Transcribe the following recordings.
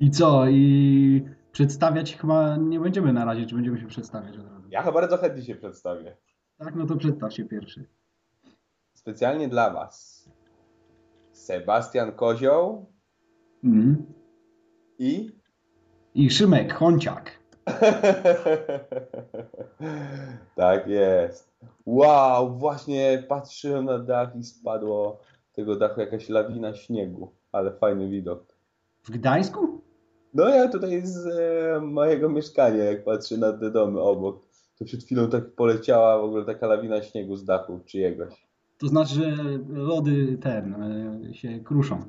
I co? I przedstawiać chyba nie będziemy na razie, czy będziemy się przedstawiać od razu? Ja chyba bardzo chętnie się przedstawię. Tak, no to przedstaw się pierwszy. Specjalnie dla Was. Sebastian Kozioł Mhm. i... I Szymek Honciak. tak jest. Wow, właśnie patrzyłem na dach i spadło tego dachu jakaś lawina śniegu. Ale fajny widok. W Gdańsku? No ja tutaj z e, mojego mieszkania, jak patrzę na te domy obok, to przed chwilą tak poleciała w ogóle taka lawina śniegu z dachu czyjegoś. To znaczy, że lody ten e, się kruszą.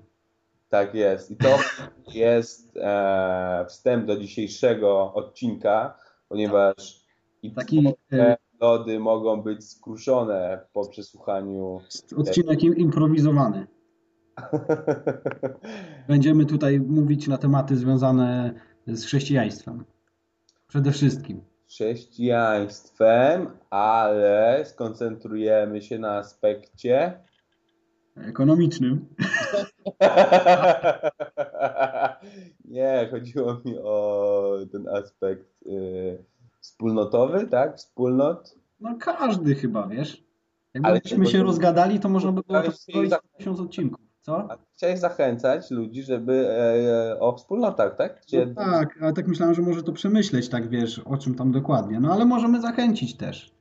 Tak jest. I to jest e, wstęp do dzisiejszego odcinka, ponieważ i Taki te e, lody mogą być skruszone po przesłuchaniu. odcinek im- improwizowany. Będziemy tutaj mówić na tematy związane z chrześcijaństwem. Przede wszystkim. chrześcijaństwem, ale skoncentrujemy się na aspekcie Ekonomicznym. Nie, chodziło mi o ten aspekt y, wspólnotowy, tak? Wspólnot. No każdy chyba, wiesz. Jakbyśmy się rozgadali, to można by było to się stworzyć za- tysiąc odcinków. Co? A chciałeś zachęcać ludzi, żeby e, o wspólnotach, tak? Gdzie, No tak, ale tak myślałem, że może to przemyśleć, tak wiesz, o czym tam dokładnie. No ale możemy zachęcić też.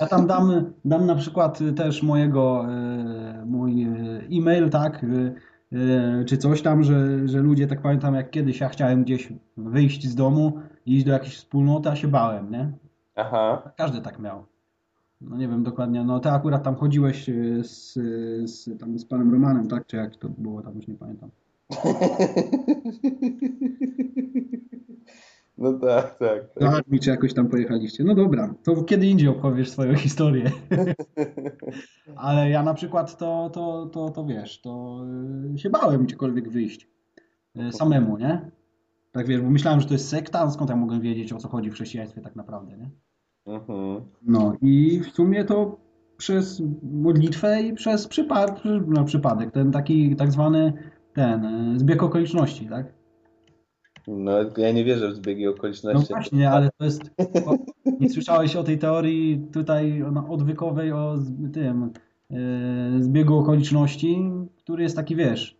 Ja tam dam, dam na przykład też mojego, e, mój e, e-mail, tak, e, e, czy coś tam, że, że ludzie, tak pamiętam, jak kiedyś ja chciałem gdzieś wyjść z domu i iść do jakiejś wspólnoty, a się bałem, nie? Aha. Każdy tak miał. No nie wiem dokładnie, no ty akurat tam chodziłeś e, z, z, tam z panem Romanem, tak? Czy jak to było tam, już nie pamiętam. No tak, tak. Tak. armii czy jakoś tam pojechaliście. No dobra, to kiedy indziej opowiesz swoją historię. Ale ja na przykład to, to, to, to wiesz, to y, się bałem gdziekolwiek wyjść. Y, Samemu, nie? Tak wiesz, bo myślałem, że to jest sekta, skąd ja mogłem wiedzieć, o co chodzi w chrześcijaństwie tak naprawdę, nie? Mhm. No i w sumie to przez modlitwę i przez przypad, no, przypadek, ten taki tak zwany ten y, zbieg okoliczności, tak? No ja nie wierzę w zbiegi No okoliczności. właśnie, ale to jest. O, nie słyszałeś o tej teorii tutaj no, odwykowej o tym yy, zbiegu okoliczności, który jest taki, wiesz,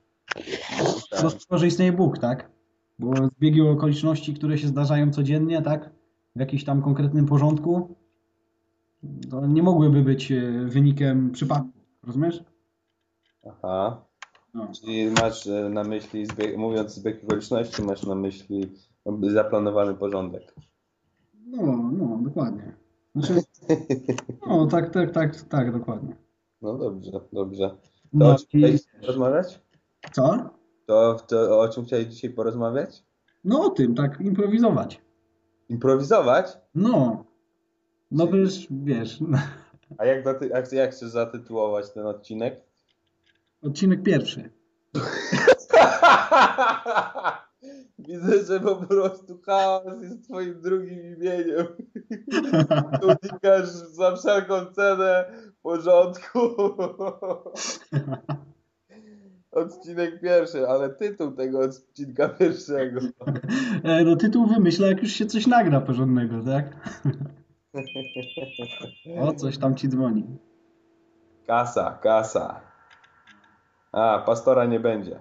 Tak. to, że istnieje Bóg, tak? Bo zbiegi okoliczności, które się zdarzają codziennie, tak? W jakimś tam konkretnym porządku, to nie mogłyby być e, wynikiem przypadku, rozumiesz? Aha. No. Czyli masz e, na myśli, mówiąc zbieg okoliczności, masz na myśli zaplanowany porządek. No, no, dokładnie. Znaczy, no, tak, tak, tak, tak, dokładnie. No dobrze, dobrze. To No o czym i porozmawiać? co? To, to o czym chciałeś dzisiaj porozmawiać? No o tym, tak, improwizować. Improwizować? No. No już, wiesz, A jak, zaty- jak, jak chcesz zatytułować ten odcinek? odcinek pierwszy. Widzę, że po prostu chaos jest twoim drugim imieniem. Unikasz za wszelką cenę porządku. Odcinek pierwszy, ale tytuł tego odcinka pierwszego. E, No tytuł wymyślę, jak już się coś nagra porządnego, tak? O, coś tam ci dzwoni. Kasa, kasa. A, pastora nie będzie.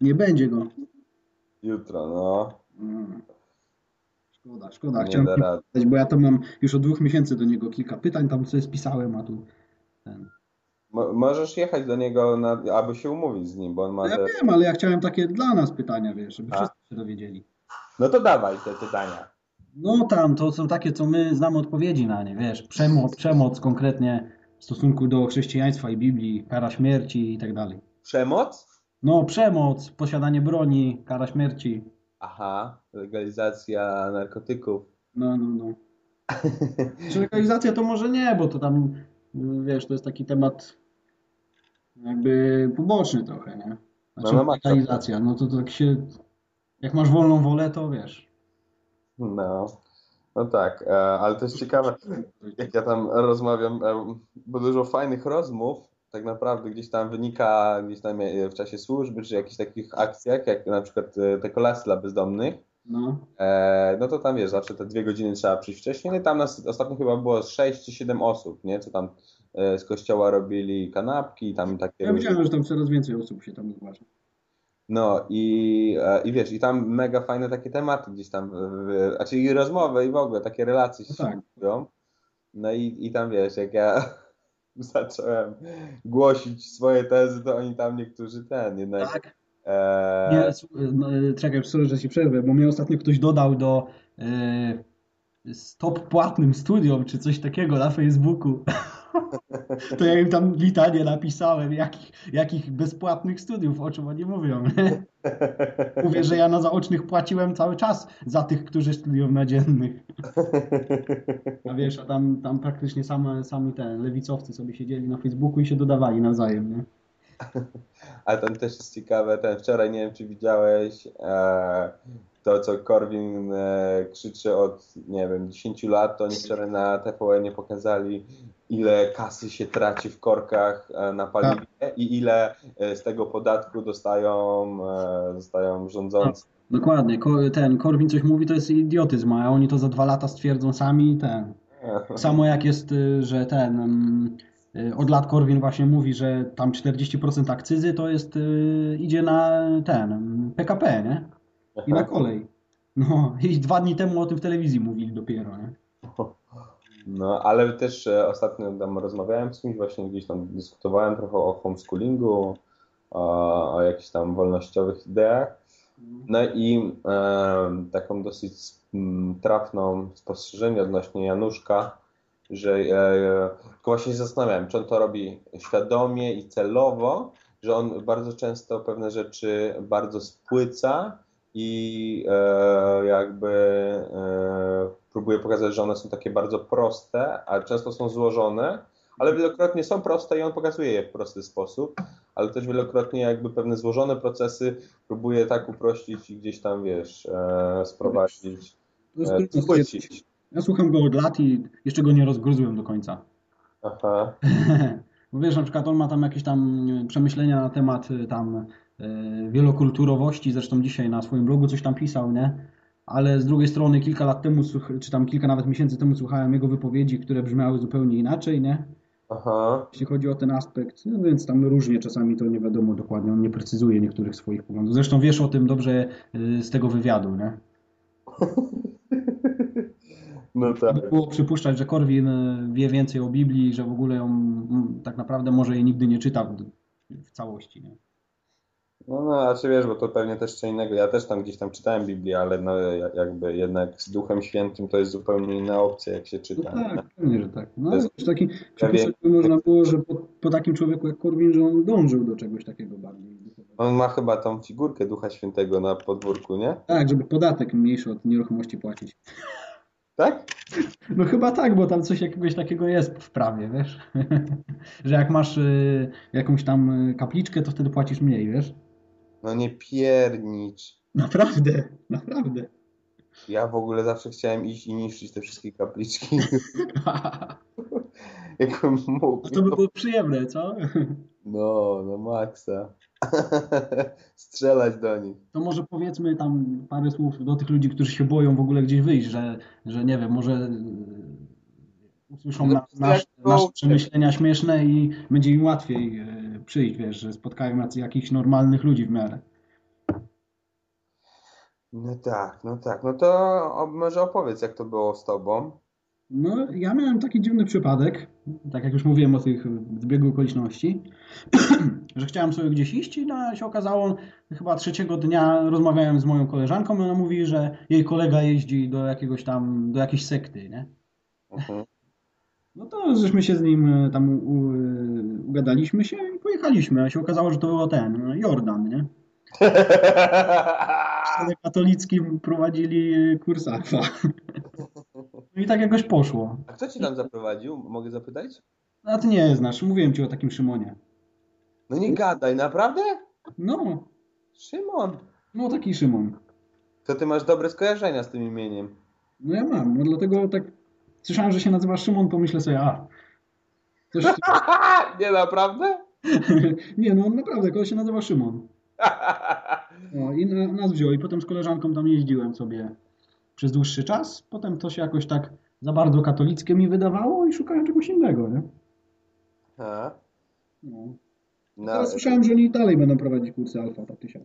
Nie będzie go. Jutro, no. Mm. Szkoda, szkoda. Chciałem pytać, bo ja to mam już od dwóch miesięcy do niego kilka pytań, tam sobie spisałem, a tu ten. Mo- możesz jechać do niego, na, aby się umówić z nim, bo on ma Ja te... wiem, ale ja chciałem takie dla nas pytania, wiesz, żeby A. wszyscy się dowiedzieli. No to dawaj te pytania. No tam, to są takie, co my znamy odpowiedzi na nie, wiesz, przemoc, przemoc konkretnie w stosunku do chrześcijaństwa i Biblii, kara śmierci i tak dalej. Przemoc? No, przemoc, posiadanie broni, kara śmierci. Aha, legalizacja narkotyków. No, no, no. Czy legalizacja to może nie, bo to tam, wiesz, to jest taki temat jakby poboczny trochę, nie? Znaczy No, no, no to, to tak się, jak masz wolną wolę, to wiesz. No, no tak, e, ale to jest ciekawe, jak ja tam rozmawiam, e, bo dużo fajnych rozmów tak naprawdę gdzieś tam wynika gdzieś tam w czasie służby, czy jakichś takich akcjach, jak na przykład e, te kolasy dla bezdomnych, No. e, no to tam wiesz, zawsze te dwie godziny trzeba przyjść wcześniej, no i tam nas ostatnio chyba było 6 czy 7 osób, nie, co tam e, z kościoła robili kanapki, tam takie Ja widziałem, że tam coraz więcej osób się tam zgłasza. No i, e, i wiesz, i tam mega fajne takie tematy gdzieś tam, w- znaczy i rozmowy i w ogóle takie relacje się No tak. robią. No i, i tam wiesz, jak ja zacząłem głosić swoje tezy, to oni tam niektórzy ten jednak. Tak? E, Nie, no, e, czekaj, sorry, że ci przerwę, bo mnie ostatnio ktoś dodał do e, stop płatnym studiom, czy coś takiego na Facebooku. To ja im tam litanie napisałem, jakich, jakich bezpłatnych studiów, o czym oni mówią. Mówię, że ja na zaocznych płaciłem cały czas za tych, którzy studiują na dziennych. A wiesz, a tam, tam praktycznie same, sami te lewicowcy sobie siedzieli na Facebooku i się dodawali nawzajem, nie? Ale tam też jest ciekawe, ten wczoraj nie wiem czy widziałeś e, to co Korwin e, krzyczy od nie wiem 10 lat, to oni wczoraj na TVN nie pokazali ile kasy się traci w korkach e, na paliwie i ile e, z tego podatku dostają, e, dostają rządzący. Dokładnie, Ko- ten Korwin coś mówi, to jest idiotyzm, a oni to za dwa lata stwierdzą sami i ten. Samo jak jest, y, że ten mm, od lat Korwin właśnie mówi, że tam 40% akcyzy to jest y, idzie na ten PKP, nie? I na kolej. No i dwa dni temu o tym w telewizji mówili dopiero, nie? No, ale też e, ostatnio tam rozmawiałem z kimś, właśnie gdzieś tam dyskutowałem trochę o homeschoolingu, o, o jakichś tam wolnościowych ideach. No i e, taką dosyć mm, trafną spostrzeżenie odnośnie Januszka, że e, tylko właśnie się zastanawiałem, czy on to robi świadomie i celowo, że on bardzo często pewne rzeczy bardzo spłyca i e, jakby e, próbuje pokazać, że one są takie bardzo proste, a często są złożone, ale wielokrotnie są proste i on pokazuje je w prosty sposób, ale też wielokrotnie jakby pewne złożone procesy próbuje tak uprościć i gdzieś tam, wiesz, sprowadzić, spłycić. Ja słucham go od lat i jeszcze go nie rozgryzłem do końca. Aha. Bo wiesz, na przykład on ma tam jakieś tam przemyślenia na temat e, tam e, wielokulturowości, zresztą dzisiaj na swoim blogu coś tam pisał, nie? Ale z drugiej strony kilka lat temu, czy tam kilka nawet miesięcy temu słuchałem jego wypowiedzi, które brzmiały zupełnie inaczej, nie? Aha. Jeśli chodzi o ten aspekt, no więc tam różnie czasami to nie wiadomo dokładnie, on nie precyzuje niektórych swoich poglądów. Zresztą wiesz o tym dobrze e, z tego wywiadu, nie? No tak. By było przypuszczać, że Korwin e, wie więcej o Biblii, że w ogóle ją tak naprawdę może jej nigdy nie czyta w, całości, nie? No, no, a czy wiesz, bo to pewnie też co innego. Ja też tam gdzieś tam czytałem Biblię, ale no ja- jakby jednak z Duchem Świętym to jest zupełnie inna opcja, jak się No czyta. tak, pewnie, że tak. No To jest- taki by można było, że po, po takim człowieku jak Korwin, że on dążył do czegoś takiego bardziej. On ma chyba tą figurkę Ducha Świętego na podwórku, nie? Tak, żeby podatek mniejszy od nieruchomości płacić. Tak? No chyba tak, bo tam coś jakiegoś takiego jest w prawie, wiesz? Że jak masz y, jakąś tam y, kapliczkę, to wtedy płacisz mniej, wiesz? No nie piernicz. Naprawdę, naprawdę. Ja w ogóle zawsze chciałem iść i niszczyć te wszystkie kapliczki. Jakbym mógł. To by było przyjemne, co? No, no maksa. Strzelać do nich. To może powiedzmy tam parę słów do tych ludzi, którzy się boją w ogóle gdzieś wyjść, że, że nie wiem, może y, usłyszą No, na, nasz, nasze przemyślenia śmieszne i będzie im łatwiej y, przyjść, wiesz, że spotkają jakichś normalnych ludzi w miarę. No tak, no tak. No to może opowiedz, jak to było z tobą. No, ja miałem taki dziwny przypadek, tak jak już mówiłem o tych zbiegu okoliczności, że chciałem sobie gdzieś iść i no, się okazało, chyba trzeciego dnia rozmawiałem z moją koleżanką i ona mówi, że jej kolega jeździ do jakiegoś tam, do jakiejś sekty, nie? No to żeśmy się z nim e, tam u, u, ugadaliśmy się i pojechaliśmy, a się okazało, że to było ten, e, Jordan, nie? W katolickim prowadzili e, kurs alfa. I tak jakoś poszło. A kto ci tam zaprowadził? Mogę zapytać? A ty nie znasz, mówiłem ci o takim Szymonie. No nie gadaj, naprawdę? No, Szymon, no taki Szymon. to ty masz dobre skojarzenia z tym imieniem. No ja mam, no dlatego tak słyszałem, że się nazywa Szymon, pomyślę sobie, a, Coś... nie, naprawdę? nie, no on naprawdę, kogoś się nazywa Szymon. No i na, nas wziął i potem z koleżanką tam jeździłem sobie przez dłuższy czas. Potem to się jakoś tak za bardzo katolickie mi wydawało i szukałem czegoś innego, nie? A? No. No, Teraz słyszałem, że oni dalej będą prowadzić kursy Alfa Taktysia.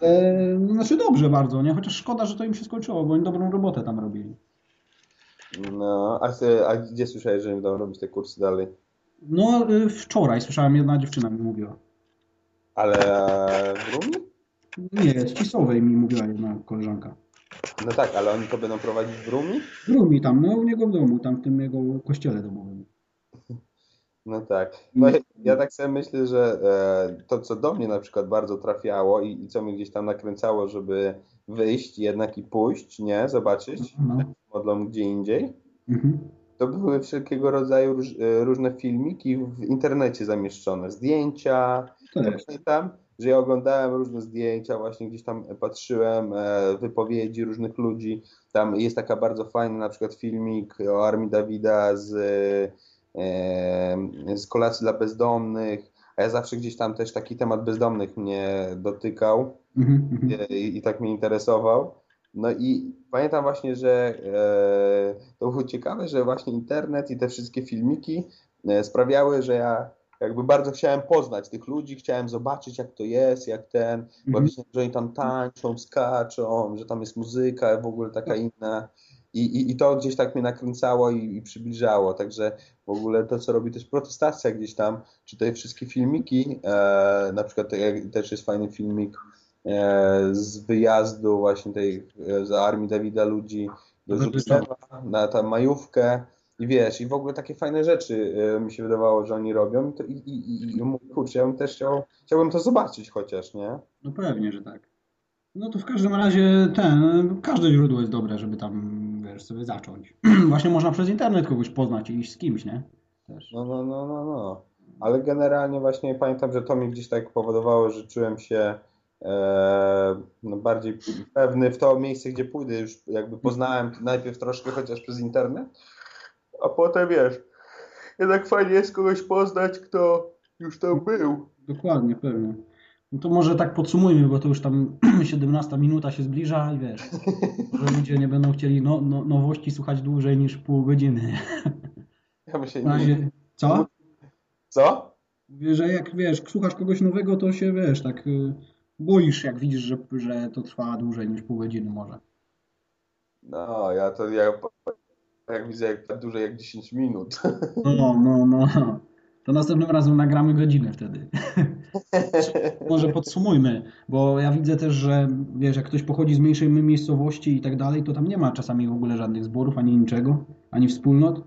E, no, znaczy dobrze bardzo, nie? Chociaż szkoda, że to im się skończyło, bo oni dobrą robotę tam robili. no a, ty, a gdzie słyszałeś, że będą robić te kursy dalej? No y, wczoraj słyszałem, jedna dziewczyna mi mówiła. Ale e, w Rumi? Nie, z Cisowej mi mówiła jedna koleżanka. No tak, ale oni to będą prowadzić w Rumi? W Rumi tam, no u niego w domu, tam w tym jego kościele domowym. No tak. No, ja- ja tak sobie myślę, że e, to, co do mnie na przykład bardzo trafiało i, i co mnie gdzieś tam nakręcało, żeby wyjść jednak i pójść, nie, zobaczyć, No. modlą gdzie indziej, Mhm. to były wszelkiego rodzaju róż, e, różne filmiki w internecie zamieszczone, zdjęcia. Pamiętam, że ja oglądałem różne zdjęcia, właśnie gdzieś tam patrzyłem e, wypowiedzi różnych ludzi. Tam jest taka bardzo fajna na przykład filmik o Armii Dawida z, e, z kolacji dla bezdomnych. A ja zawsze gdzieś tam też taki temat bezdomnych mnie dotykał Mhm, mhm. i, i tak mnie interesował. No i pamiętam właśnie, że e, to było ciekawe, że właśnie internet i te wszystkie filmiki e, sprawiały, że ja jakby bardzo chciałem poznać tych ludzi, chciałem zobaczyć jak to jest, jak ten, bo Mhm. widziałem, że oni tam tańczą, skaczą, że tam jest muzyka w ogóle taka inna. I, i, I to gdzieś tak mnie nakręcało i, i przybliżało. Także w ogóle to, co robi też protestacja gdzieś tam, czy te wszystkie filmiki, e, na przykład te, też jest fajny filmik e, z wyjazdu właśnie tej e, z armii Dawida ludzi do Żubrzewa na tam majówkę i wiesz, i w ogóle takie fajne rzeczy e, mi się wydawało, że oni robią i, to, i, i, i, kurczę, ja bym też chciał, chciałbym to zobaczyć chociaż, nie? No pewnie, że tak. No to w każdym razie ten, każde źródło jest dobre, żeby tam, wiesz, sobie zacząć. Właśnie można przez internet kogoś poznać i iść z kimś, nie? Też. No, no, no, no, no. Ale generalnie właśnie pamiętam, że to mi gdzieś tak powodowało, że czułem się e, no bardziej pewny w to miejsce, gdzie pójdę. Już jakby poznałem najpierw troszkę chociaż przez internet, a potem wiesz, jednak fajnie jest kogoś poznać, kto już tam był. Dokładnie, pewnie. No to może tak podsumujmy, bo to już tam 17 minuta się zbliża i wiesz, że ludzie nie będą chcieli no, no, nowości słuchać dłużej niż pół godziny. Ja bym się razie, co? Co? Mówię, że jak wiesz, słuchasz kogoś nowego, to się wiesz, tak y, boisz, jak widzisz, że, że to trwa dłużej niż pół godziny może. No, ja to ja jak widzę, jak tak dłużej jak 10 minut. No, no, no. To następnym razem nagramy godzinę wtedy. Może podsumujmy, bo ja widzę też, że wiesz, jak ktoś pochodzi z mniejszej miejscowości i tak dalej, to tam nie ma czasami w ogóle żadnych zborów, ani niczego, ani wspólnot.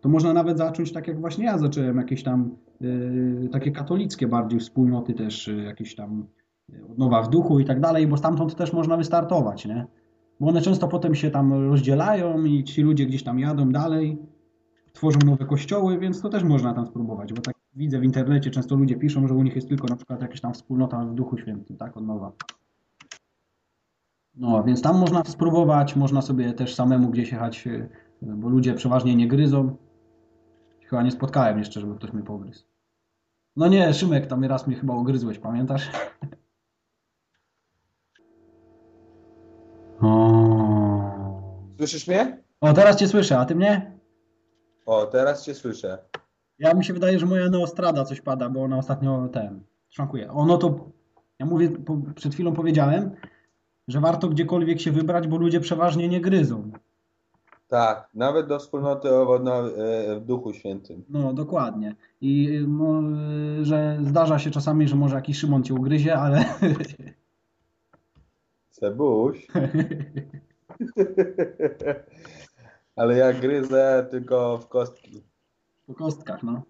To można nawet zacząć tak jak właśnie ja zacząłem, jakieś tam y, takie katolickie bardziej wspólnoty też, y, jakieś tam y, odnowa w duchu i tak dalej, bo stamtąd też można wystartować, nie? Bo one często potem się tam rozdzielają i ci ludzie gdzieś tam jadą dalej, tworzą nowe kościoły, więc to też można tam spróbować, bo tak widzę w internecie, często ludzie piszą, że u nich jest tylko na przykład jakaś tam wspólnota w Duchu Świętym, tak, od nowa. No, więc tam można spróbować, można sobie też samemu gdzieś jechać, y, bo ludzie przeważnie nie gryzą. Chyba nie spotkałem jeszcze, żeby ktoś mnie pogryzł. No nie, Szymek, tam raz mnie chyba ogryzłeś, pamiętasz? Słyszysz mnie? o teraz cię słyszę, a ty mnie? O, teraz cię słyszę. Ja mi się wydaje, że moja Neostrada coś pada, bo ona ostatnio ten szwankuje. Ono to, ja mówię, po, przed chwilą powiedziałem, że warto gdziekolwiek się wybrać, bo ludzie przeważnie nie gryzą. Tak, nawet do wspólnoty owodna e, w Duchu Świętym. No, dokładnie. I y, że zdarza się czasami, że może jakiś Szymon cię ugryzie, ale Cebuś. Ale ja gryzę tylko w kostki. po kostkach, no.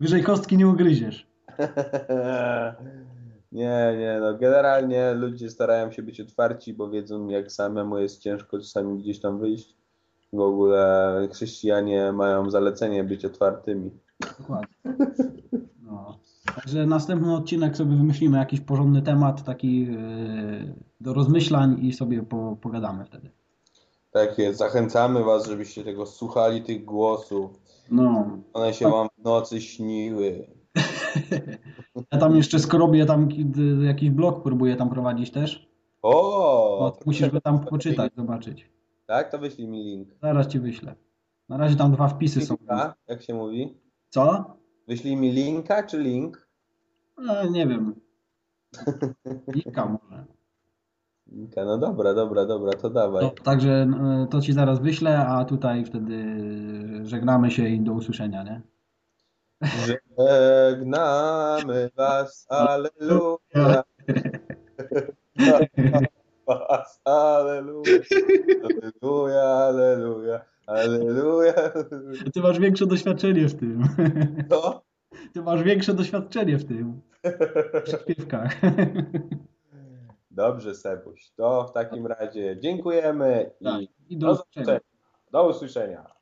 Wyżej kostki nie ugryziesz. Nie, nie, no generalnie ludzie starają się być otwarci, bo wiedzą jak samemu jest ciężko czasami gdzieś tam wyjść. W ogóle chrześcijanie mają zalecenie być otwartymi. Dokładnie. No. Także następny odcinek sobie wymyślimy jakiś porządny temat, taki yy, do rozmyślań i sobie po, pogadamy wtedy. Tak jest, zachęcamy Was, żebyście tego słuchali, tych głosów. No. One się Wam w nocy śniły. Ja tam jeszcze skrobię tam jakiś blog próbuję tam prowadzić też. O! No, musisz go tam poczytać, zobaczyć. Tak, to wyślij mi link. Zaraz ci wyślę. Na razie tam dwa wpisy są. Linka, jak się mówi? Co? Wyślij mi linka czy link? E, nie wiem. Linka może. No dobra, dobra, dobra, to dawaj. No, także e, to ci zaraz wyślę, a tutaj wtedy żegnamy się i do usłyszenia, nie? Żegnamy Was, aleluja. Was, aleluja. Aleluja, aleluja, aleluja. Ty masz większe doświadczenie w tym. Co? Ty masz większe doświadczenie w tym. W śpiewkach. Dobrze, Sebuś. To w takim razie dziękujemy Tak, i i do do usłyszenia. Do usłyszenia.